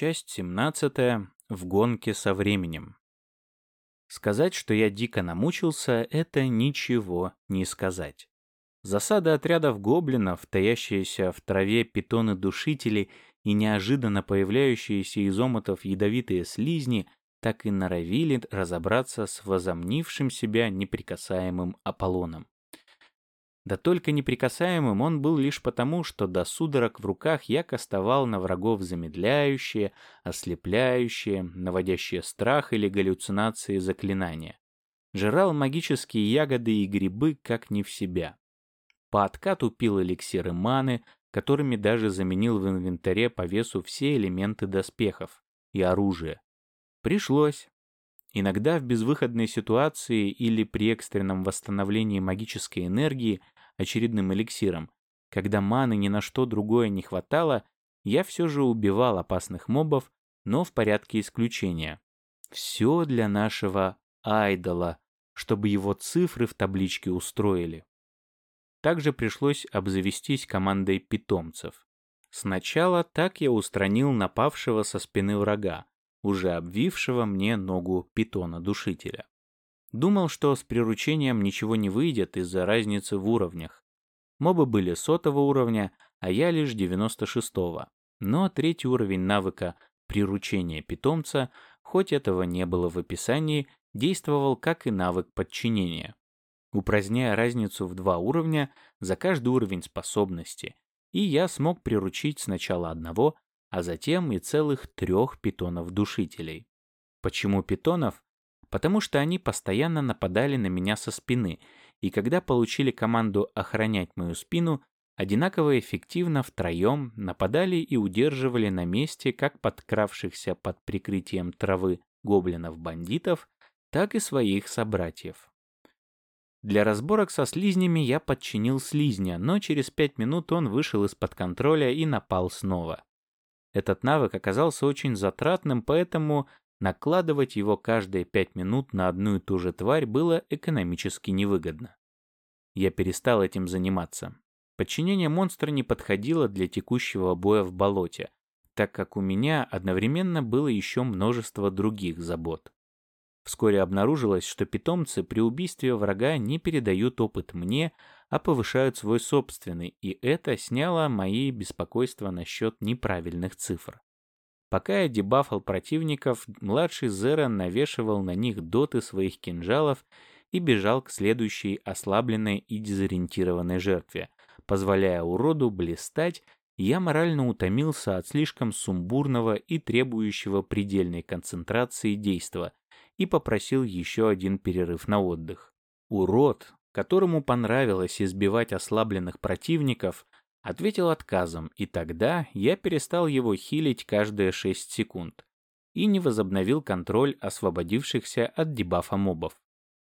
Часть 17. В гонке со временем. Сказать, что я дико намучился, это ничего не сказать. Засада отрядов гоблинов, таящиеся в траве питоны-душители и неожиданно появляющиеся из омутов ядовитые слизни, так и норовили разобраться с возомнившим себя неприкасаемым Аполлоном. Да только неприкасаемым он был лишь потому, что до судорог в руках я кастовал на врагов замедляющие, ослепляющие, наводящие страх или галлюцинации заклинания. Жрал магические ягоды и грибы как не в себя. По откату пил эликсиры маны, которыми даже заменил в инвентаре по весу все элементы доспехов и оружия. Пришлось. Иногда в безвыходной ситуации или при экстренном восстановлении магической энергии очередным эликсиром, когда маны ни на что другое не хватало, я все же убивал опасных мобов, но в порядке исключения. Все для нашего айдола, чтобы его цифры в табличке устроили. Также пришлось обзавестись командой питомцев. Сначала так я устранил напавшего со спины врага, уже обвившего мне ногу питона-душителя. Думал, что с приручением ничего не выйдет из-за разницы в уровнях. Мобы были сотого уровня, а я лишь 96-го. Но третий уровень навыка приручения питомца, хоть этого не было в описании, действовал как и навык подчинения. Упраздняя разницу в два уровня за каждый уровень способности, и я смог приручить сначала одного, а затем и целых трех питонов-душителей. Почему питонов? Потому что они постоянно нападали на меня со спины, и когда получили команду охранять мою спину, одинаково эффективно втроем нападали и удерживали на месте как подкравшихся под прикрытием травы гоблинов-бандитов, так и своих собратьев. Для разборок со слизнями я подчинил слизня, но через пять минут он вышел из-под контроля и напал снова. Этот навык оказался очень затратным, поэтому накладывать его каждые пять минут на одну и ту же тварь было экономически невыгодно. Я перестал этим заниматься. Подчинение монстра не подходило для текущего боя в болоте, так как у меня одновременно было еще множество других забот. Вскоре обнаружилось, что питомцы при убийстве врага не передают опыт мне, а повышают свой собственный, и это сняло мои беспокойства насчет неправильных цифр. Пока я дебафал противников, младший Зера навешивал на них доты своих кинжалов и бежал к следующей ослабленной и дезориентированной жертве. Позволяя уроду блистать, я морально утомился от слишком сумбурного и требующего предельной концентрации действа и попросил еще один перерыв на отдых. Урод, которому понравилось избивать ослабленных противников, ответил отказом, и тогда я перестал его хилить каждые 6 секунд и не возобновил контроль освободившихся от дебафа мобов.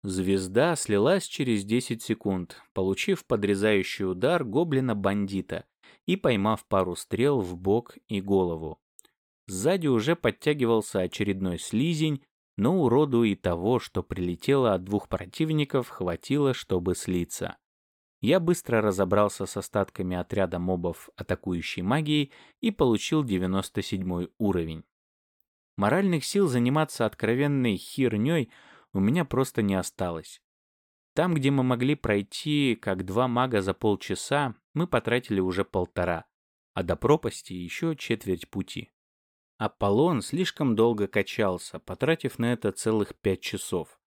Звезда слилась через 10 секунд, получив подрезающий удар гоблина-бандита и поймав пару стрел в бок и голову. Сзади уже подтягивался очередной слизень, но уроду и того, что прилетело от двух противников, хватило, чтобы слиться. Я быстро разобрался с остатками отряда мобов атакующей магией и получил 97 уровень. Моральных сил заниматься откровенной херней у меня просто не осталось. Там, где мы могли пройти как два мага за полчаса, мы потратили уже полтора, а до пропасти еще четверть пути. Аполлон слишком долго качался, потратив на это целых пять часов.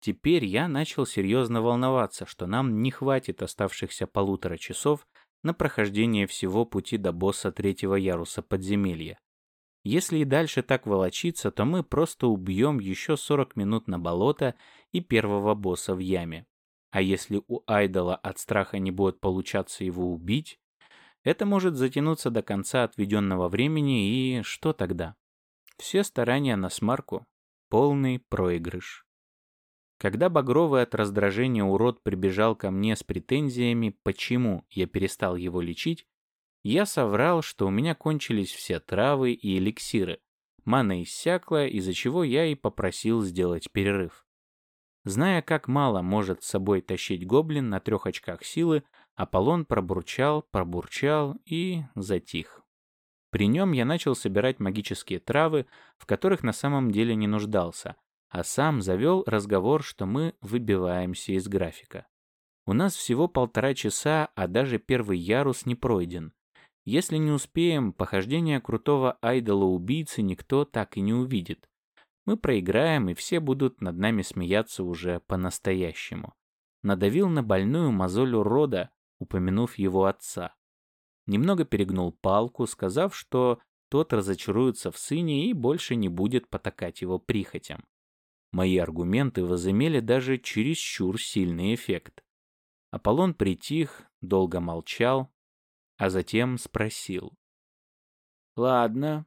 Теперь я начал серьезно волноваться, что нам не хватит оставшихся полутора часов на прохождение всего пути до босса третьего яруса подземелья. Если и дальше так волочиться, то мы просто убьем еще 40 минут на болото и первого босса в яме. А если у Айдола от страха не будет получаться его убить, это может затянуться до конца отведенного времени, и что тогда? Все старания на смарку. Полный проигрыш. Когда багровый от раздражения урод прибежал ко мне с претензиями, почему я перестал его лечить, я соврал, что у меня кончились все травы и эликсиры. Мана иссякла, из-за чего я и попросил сделать перерыв. Зная, как мало может с собой тащить гоблин на трех очках силы, Аполлон пробурчал, пробурчал и затих. При нем я начал собирать магические травы, в которых на самом деле не нуждался, а сам завел разговор, что мы выбиваемся из графика. У нас всего полтора часа, а даже первый ярус не пройден. Если не успеем, похождение крутого айдола-убийцы никто так и не увидит. Мы проиграем, и все будут над нами смеяться уже по-настоящему. Надавил на больную мозоль урода, упомянув его отца. Немного перегнул палку, сказав, что тот разочаруется в сыне и больше не будет потакать его прихотям. Мои аргументы возымели даже чересчур сильный эффект. Аполлон притих, долго молчал, а затем спросил. «Ладно,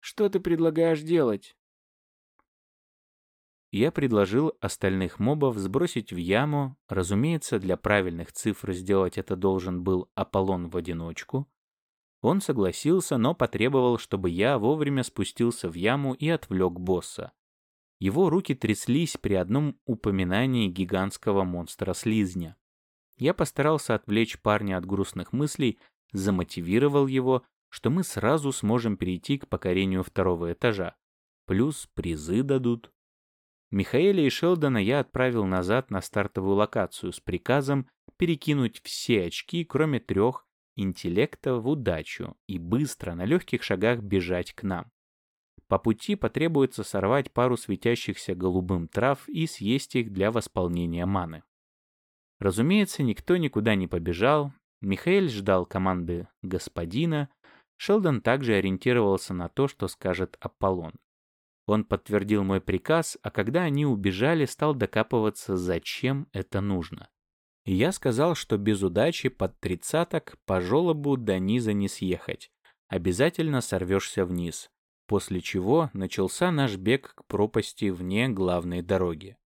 что ты предлагаешь делать?» Я предложил остальных мобов сбросить в яму, разумеется, для правильных цифр сделать это должен был Аполлон в одиночку. Он согласился, но потребовал, чтобы я вовремя спустился в яму и отвлек босса. Его руки тряслись при одном упоминании гигантского монстра-слизня. Я постарался отвлечь парня от грустных мыслей, замотивировал его, что мы сразу сможем перейти к покорению второго этажа. Плюс призы дадут. Михаэля и Шелдона я отправил назад на стартовую локацию с приказом перекинуть все очки, кроме трех, интеллекта в удачу и быстро на легких шагах бежать к нам. По пути потребуется сорвать пару светящихся голубым трав и съесть их для восполнения маны. Разумеется, никто никуда не побежал, Михаэль ждал команды господина, Шелдон также ориентировался на то, что скажет Аполлон. Он подтвердил мой приказ, а когда они убежали, стал докапываться, зачем это нужно. Я сказал, что без удачи под тридцаток по желобу до низа не съехать. Обязательно сорвешься вниз. После чего начался наш бег к пропасти вне главной дороги.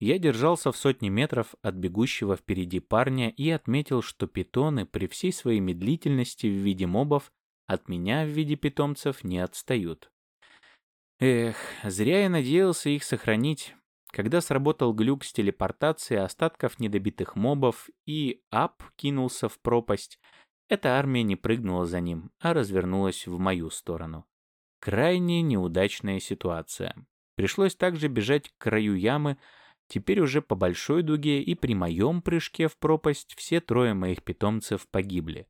Я держался в сотне метров от бегущего впереди парня и отметил, что питоны при всей своей медлительности в виде мобов от меня в виде питомцев не отстают. Эх, зря я надеялся их сохранить. Когда сработал глюк с телепортацией остатков недобитых мобов и Ап кинулся в пропасть, эта армия не прыгнула за ним, а развернулась в мою сторону. Крайне неудачная ситуация. Пришлось также бежать к краю ямы, теперь уже по большой дуге, и при моем прыжке в пропасть все трое моих питомцев погибли.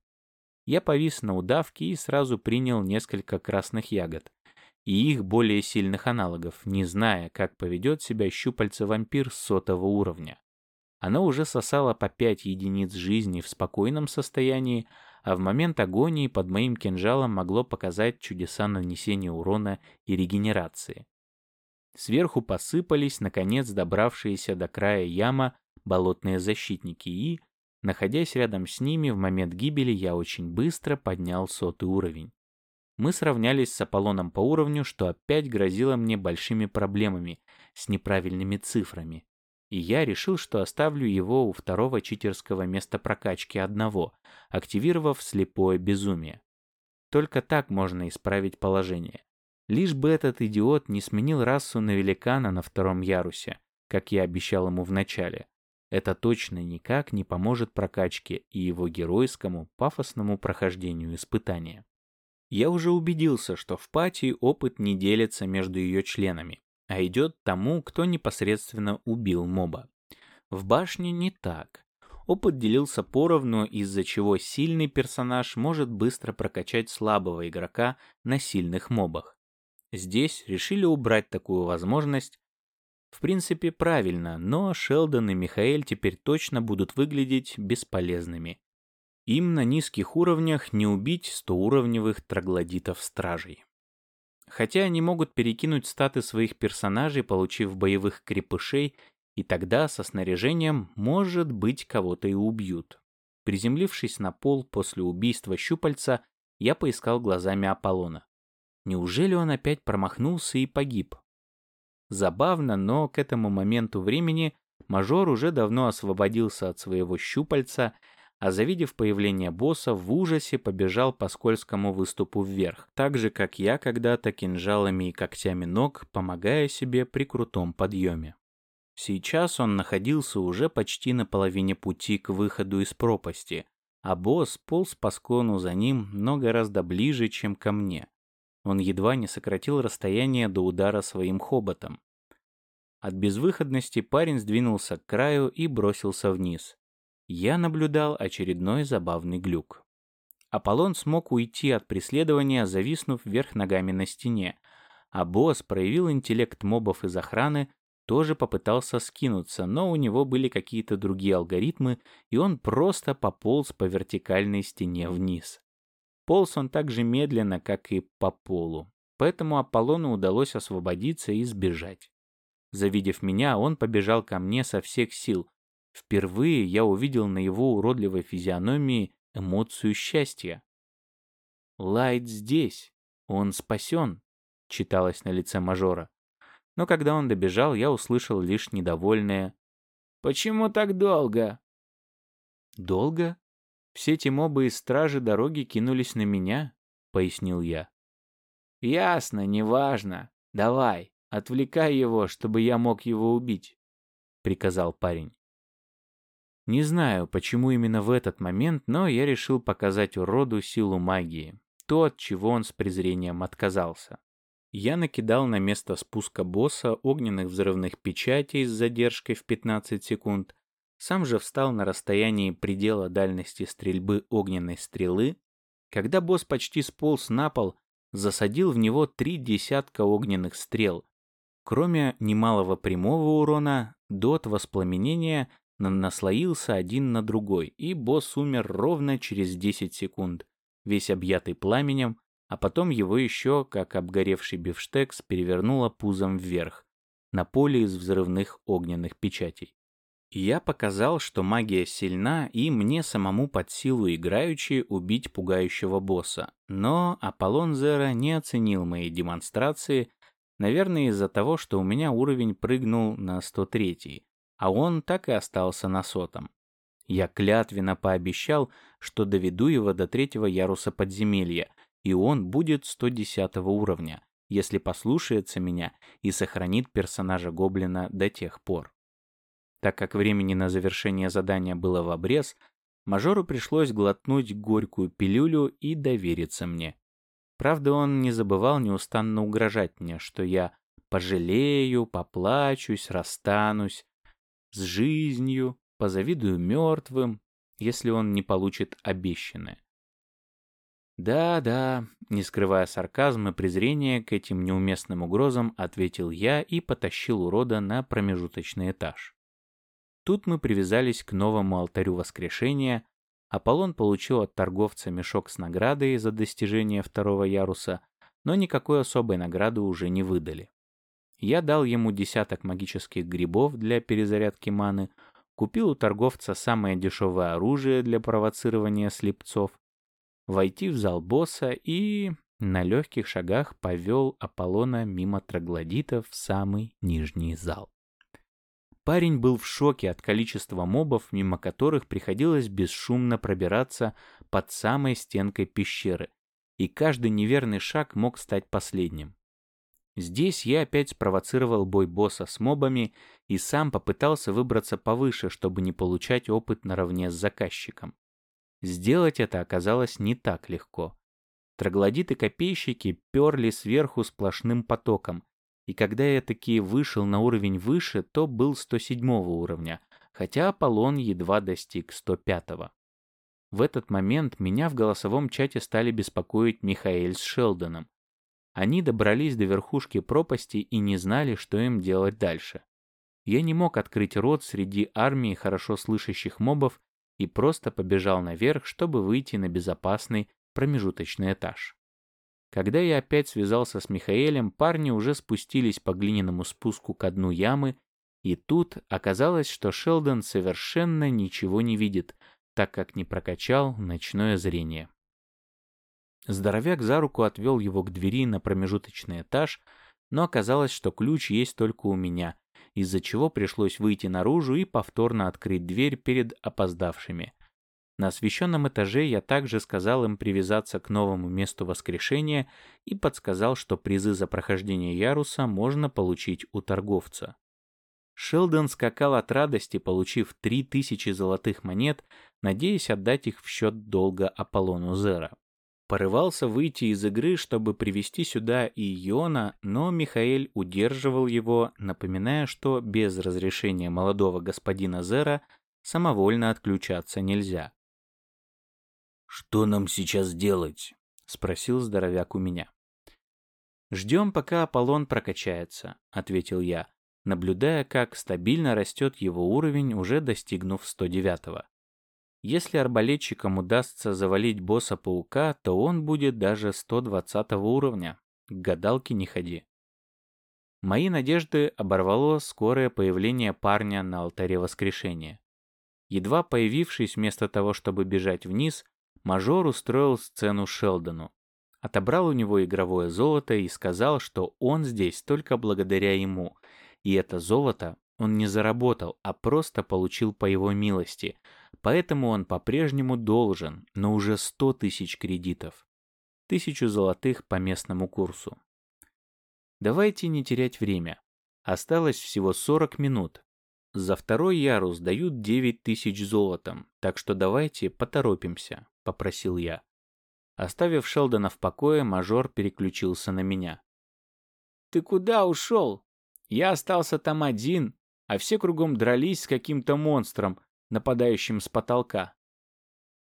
Я повис на удавке и сразу принял несколько красных ягод и их более сильных аналогов, не зная, как поведет себя щупальце-вампир сотого уровня. Оно уже сосало по 5 единиц жизни в спокойном состоянии, а в момент агонии под моим кинжалом могло показать чудеса нанесения урона и регенерации. Сверху посыпались, наконец, добравшиеся до края яма болотные защитники и, находясь рядом с ними в момент гибели, я очень быстро поднял сотый уровень мы сравнялись с Аполлоном по уровню, что опять грозило мне большими проблемами с неправильными цифрами. И я решил, что оставлю его у второго читерского места прокачки одного, активировав слепое безумие. Только так можно исправить положение. Лишь бы этот идиот не сменил расу на великана на втором ярусе, как я обещал ему в начале. Это точно никак не поможет прокачке и его геройскому, пафосному прохождению испытания. Я уже убедился, что в пати опыт не делится между ее членами, а идет тому, кто непосредственно убил моба. В башне не так. Опыт делился поровну, из-за чего сильный персонаж может быстро прокачать слабого игрока на сильных мобах. Здесь решили убрать такую возможность. В принципе, правильно, но Шелдон и Михаэль теперь точно будут выглядеть бесполезными. Им на низких уровнях не убить стоуровневых троглодитов-стражей. Хотя они могут перекинуть статы своих персонажей, получив боевых крепышей, и тогда со снаряжением, может быть, кого-то и убьют. Приземлившись на пол после убийства щупальца, я поискал глазами Аполлона. Неужели он опять промахнулся и погиб? Забавно, но к этому моменту времени мажор уже давно освободился от своего щупальца а завидев появление босса, в ужасе побежал по скользкому выступу вверх, так же, как я когда-то кинжалами и когтями ног, помогая себе при крутом подъеме. Сейчас он находился уже почти на половине пути к выходу из пропасти, а босс полз по склону за ним, но гораздо ближе, чем ко мне. Он едва не сократил расстояние до удара своим хоботом. От безвыходности парень сдвинулся к краю и бросился вниз. Я наблюдал очередной забавный глюк. Аполлон смог уйти от преследования, зависнув вверх ногами на стене, а босс проявил интеллект мобов из охраны, тоже попытался скинуться, но у него были какие-то другие алгоритмы, и он просто пополз по вертикальной стене вниз. Полз он так же медленно, как и по полу, поэтому Аполлону удалось освободиться и сбежать. Завидев меня, он побежал ко мне со всех сил. Впервые я увидел на его уродливой физиономии эмоцию счастья. «Лайт здесь, он спасен», — читалось на лице мажора. Но когда он добежал, я услышал лишь недовольное «Почему так долго?» «Долго? Все эти мобы из стражи дороги кинулись на меня», — пояснил я. «Ясно, неважно. Давай, отвлекай его, чтобы я мог его убить», — приказал парень. Не знаю, почему именно в этот момент, но я решил показать уроду силу магии, то, от чего он с презрением отказался. Я накидал на место спуска босса огненных взрывных печатей с задержкой в 15 секунд, сам же встал на расстоянии предела дальности стрельбы огненной стрелы. Когда босс почти сполз на пол, засадил в него три десятка огненных стрел. Кроме немалого прямого урона, дот воспламенения наслоился один на другой, и босс умер ровно через 10 секунд, весь объятый пламенем, а потом его еще, как обгоревший бифштекс, перевернуло пузом вверх, на поле из взрывных огненных печатей. Я показал, что магия сильна, и мне самому под силу играючи убить пугающего босса. Но Аполлон Зера не оценил мои демонстрации, наверное, из-за того, что у меня уровень прыгнул на 103 а он так и остался на сотом. Я клятвенно пообещал, что доведу его до третьего яруса подземелья, и он будет 110 уровня, если послушается меня и сохранит персонажа Гоблина до тех пор. Так как времени на завершение задания было в обрез, мажору пришлось глотнуть горькую пилюлю и довериться мне. Правда, он не забывал неустанно угрожать мне, что я пожалею, поплачусь, расстанусь, с жизнью, позавидую мертвым, если он не получит обещанное. «Да-да», — не скрывая сарказма и презрения к этим неуместным угрозам, ответил я и потащил урода на промежуточный этаж. Тут мы привязались к новому алтарю воскрешения. Аполлон получил от торговца мешок с наградой за достижение второго яруса, но никакой особой награды уже не выдали. Я дал ему десяток магических грибов для перезарядки маны, купил у торговца самое дешевое оружие для провоцирования слепцов, войти в зал босса и на легких шагах повел Аполлона мимо троглодитов в самый нижний зал. Парень был в шоке от количества мобов, мимо которых приходилось бесшумно пробираться под самой стенкой пещеры, и каждый неверный шаг мог стать последним. Здесь я опять спровоцировал бой босса с мобами и сам попытался выбраться повыше, чтобы не получать опыт наравне с заказчиком. Сделать это оказалось не так легко. Троглодиты-копейщики перли сверху сплошным потоком, и когда я таки вышел на уровень выше, то был 107 уровня, хотя Аполлон едва достиг 105 -го. В этот момент меня в голосовом чате стали беспокоить Михаэль с Шелдоном. Они добрались до верхушки пропасти и не знали, что им делать дальше. Я не мог открыть рот среди армии хорошо слышащих мобов и просто побежал наверх, чтобы выйти на безопасный промежуточный этаж. Когда я опять связался с Михаэлем, парни уже спустились по глиняному спуску к дну ямы, и тут оказалось, что Шелдон совершенно ничего не видит, так как не прокачал ночное зрение. Здоровяк за руку отвел его к двери на промежуточный этаж, но оказалось, что ключ есть только у меня, из-за чего пришлось выйти наружу и повторно открыть дверь перед опоздавшими. На освещенном этаже я также сказал им привязаться к новому месту воскрешения и подсказал, что призы за прохождение яруса можно получить у торговца. Шелдон скакал от радости, получив три тысячи золотых монет, надеясь отдать их в счет долга Аполлону Зера. Порывался выйти из игры, чтобы привести сюда и Иона, но Михаэль удерживал его, напоминая, что без разрешения молодого господина Зера самовольно отключаться нельзя. «Что нам сейчас делать?» — спросил здоровяк у меня. «Ждем, пока Аполлон прокачается», — ответил я, наблюдая, как стабильно растет его уровень, уже достигнув 109-го. Если арбалетчикам удастся завалить босса-паука, то он будет даже 120 уровня. К гадалке не ходи. Мои надежды оборвало скорое появление парня на алтаре воскрешения. Едва появившись вместо того, чтобы бежать вниз, мажор устроил сцену Шелдону. Отобрал у него игровое золото и сказал, что он здесь только благодаря ему. И это золото он не заработал, а просто получил по его милости – Поэтому он по-прежнему должен, но уже 100 тысяч кредитов. Тысячу золотых по местному курсу. Давайте не терять время. Осталось всего 40 минут. За второй ярус дают 9 тысяч золотом, так что давайте поторопимся, попросил я. Оставив Шелдона в покое, мажор переключился на меня. «Ты куда ушел? Я остался там один, а все кругом дрались с каким-то монстром, нападающим с потолка.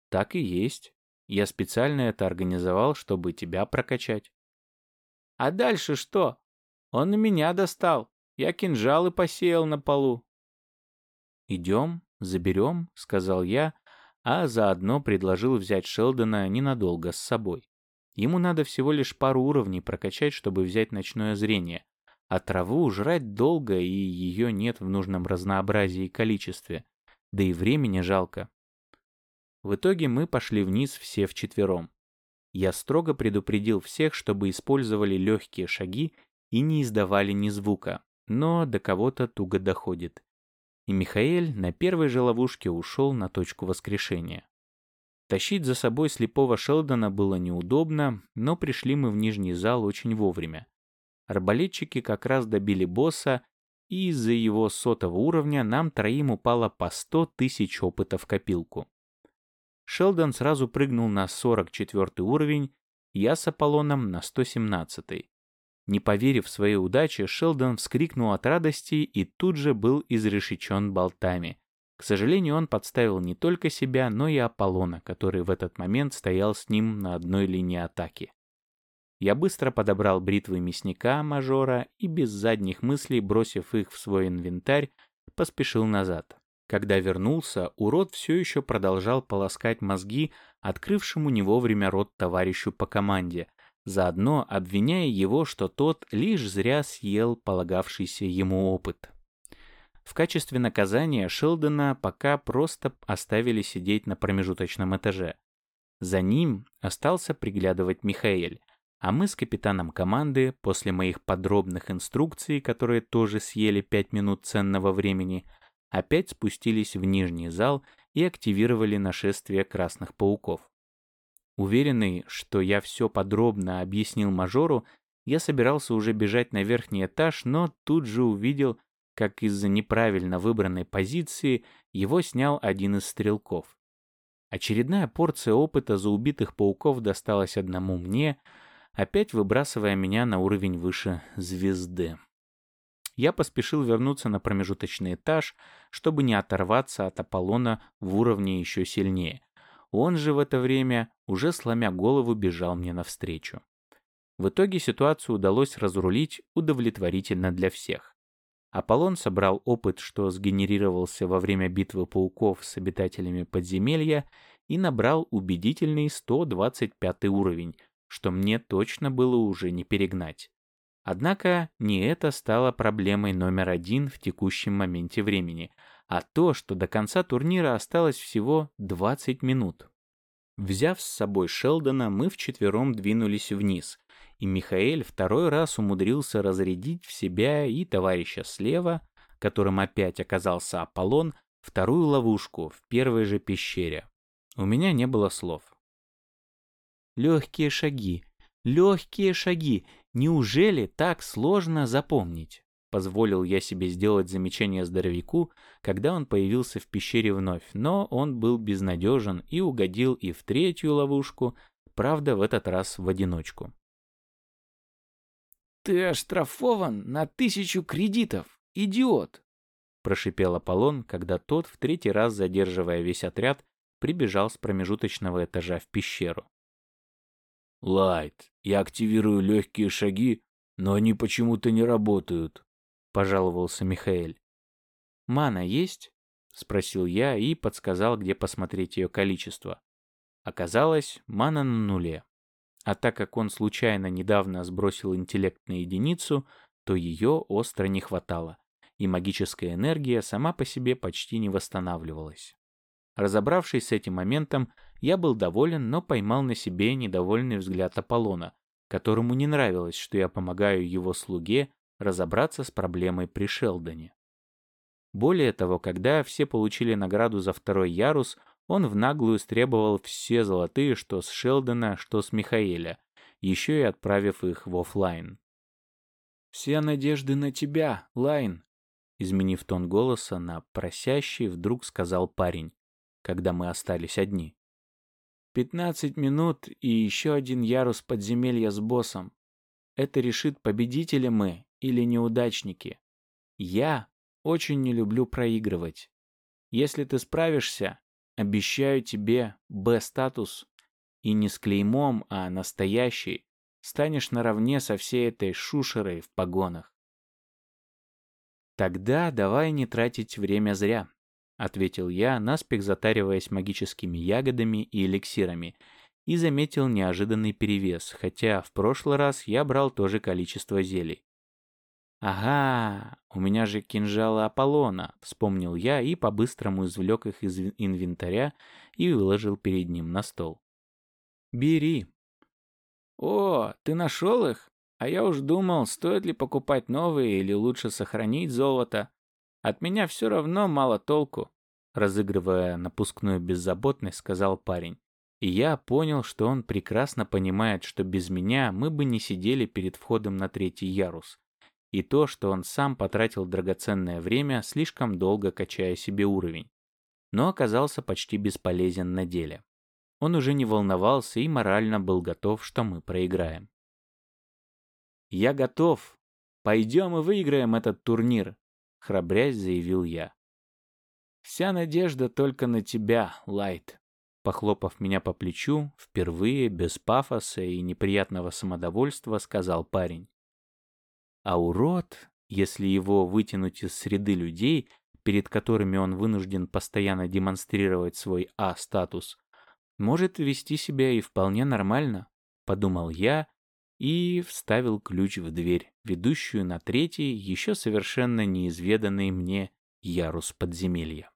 Так и есть. Я специально это организовал, чтобы тебя прокачать. А дальше что? Он на меня достал. Я кинжалы посеял на полу. Идем, заберем, сказал я, а заодно предложил взять Шелдона ненадолго с собой. Ему надо всего лишь пару уровней прокачать, чтобы взять ночное зрение. А траву жрать долго, и ее нет в нужном разнообразии и количестве да и времени жалко. В итоге мы пошли вниз все вчетвером. Я строго предупредил всех, чтобы использовали легкие шаги и не издавали ни звука, но до кого-то туго доходит. И Михаэль на первой же ловушке ушел на точку воскрешения. Тащить за собой слепого Шелдона было неудобно, но пришли мы в нижний зал очень вовремя. Арбалетчики как раз добили босса, и из-за его сотого уровня нам троим упало по 100 тысяч опыта в копилку. Шелдон сразу прыгнул на 44 уровень, я с Аполлоном на 117. -й. Не поверив своей удаче, Шелдон вскрикнул от радости и тут же был изрешечен болтами. К сожалению, он подставил не только себя, но и Аполлона, который в этот момент стоял с ним на одной линии атаки. Я быстро подобрал бритвы мясника мажора и без задних мыслей, бросив их в свой инвентарь, поспешил назад. Когда вернулся, урод все еще продолжал полоскать мозги открывшему не вовремя рот товарищу по команде, заодно обвиняя его, что тот лишь зря съел полагавшийся ему опыт. В качестве наказания Шелдона пока просто оставили сидеть на промежуточном этаже. За ним остался приглядывать Михаэль, а мы с капитаном команды, после моих подробных инструкций, которые тоже съели пять минут ценного времени, опять спустились в нижний зал и активировали нашествие красных пауков. Уверенный, что я все подробно объяснил мажору, я собирался уже бежать на верхний этаж, но тут же увидел, как из-за неправильно выбранной позиции его снял один из стрелков. Очередная порция опыта за убитых пауков досталась одному мне — опять выбрасывая меня на уровень выше звезды. Я поспешил вернуться на промежуточный этаж, чтобы не оторваться от Аполлона в уровне еще сильнее. Он же в это время, уже сломя голову, бежал мне навстречу. В итоге ситуацию удалось разрулить удовлетворительно для всех. Аполлон собрал опыт, что сгенерировался во время битвы пауков с обитателями подземелья, и набрал убедительный 125 уровень, что мне точно было уже не перегнать. Однако не это стало проблемой номер один в текущем моменте времени, а то, что до конца турнира осталось всего 20 минут. Взяв с собой Шелдона, мы вчетвером двинулись вниз, и Михаэль второй раз умудрился разрядить в себя и товарища слева, которым опять оказался Аполлон, вторую ловушку в первой же пещере. У меня не было слов. Легкие шаги, легкие шаги. Неужели так сложно запомнить? позволил я себе сделать замечание здоровяку, когда он появился в пещере вновь, но он был безнадежен и угодил и в третью ловушку, правда, в этот раз в одиночку. «Ты оштрафован на тысячу кредитов, идиот!» прошипел Аполлон, когда тот, в третий раз задерживая весь отряд, прибежал с промежуточного этажа в пещеру. «Лайт, я активирую легкие шаги, но они почему-то не работают», — пожаловался Михаэль. «Мана есть?» — спросил я и подсказал, где посмотреть ее количество. Оказалось, мана на нуле. А так как он случайно недавно сбросил интеллект на единицу, то ее остро не хватало, и магическая энергия сама по себе почти не восстанавливалась. Разобравшись с этим моментом, я был доволен, но поймал на себе недовольный взгляд Аполлона, которому не нравилось, что я помогаю его слуге разобраться с проблемой при Шелдоне. Более того, когда все получили награду за второй ярус, он в наглую стребовал все золотые, что с Шелдона, что с Михаэля, еще и отправив их в офлайн. «Все надежды на тебя, Лайн», изменив тон голоса на просящий, вдруг сказал парень, когда мы остались одни. «Пятнадцать минут и еще один ярус подземелья с боссом. Это решит, победители мы или неудачники. Я очень не люблю проигрывать. Если ты справишься, Обещаю тебе Б-статус. И не с клеймом, а настоящий. Станешь наравне со всей этой шушерой в погонах. Тогда давай не тратить время зря, ответил я, наспех затариваясь магическими ягодами и эликсирами, и заметил неожиданный перевес, хотя в прошлый раз я брал то же количество зелий. «Ага, у меня же кинжалы Аполлона», — вспомнил я и по-быстрому извлек их из инвентаря и выложил перед ним на стол. «Бери». «О, ты нашел их? А я уж думал, стоит ли покупать новые или лучше сохранить золото. От меня все равно мало толку», — разыгрывая напускную беззаботность, сказал парень. И я понял, что он прекрасно понимает, что без меня мы бы не сидели перед входом на третий ярус и то, что он сам потратил драгоценное время, слишком долго качая себе уровень, но оказался почти бесполезен на деле. Он уже не волновался и морально был готов, что мы проиграем. «Я готов. Пойдем и выиграем этот турнир», — храбрясь заявил я. «Вся надежда только на тебя, Лайт», похлопав меня по плечу, впервые, без пафоса и неприятного самодовольства, сказал парень. А урод, если его вытянуть из среды людей, перед которыми он вынужден постоянно демонстрировать свой А-статус, может вести себя и вполне нормально, подумал я и вставил ключ в дверь, ведущую на третий, еще совершенно неизведанный мне ярус подземелья.